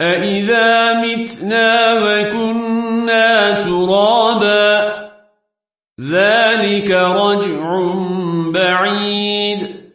أَإِذَا مِتْنَا وَكُنَّا تُرَابًا ذَلِكَ رَجْعٌ بَعِيدٌ